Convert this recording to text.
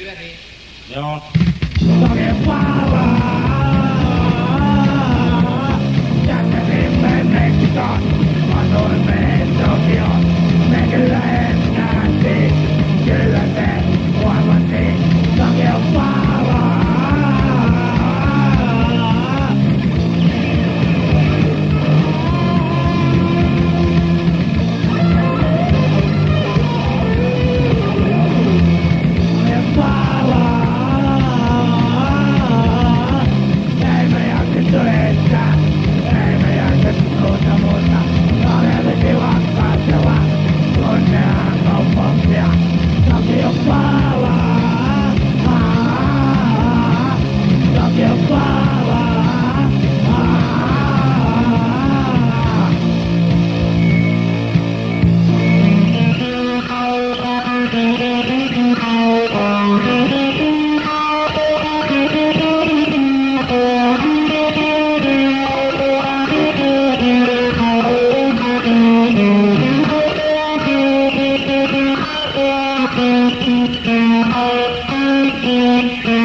de l'année. ยว Thank you.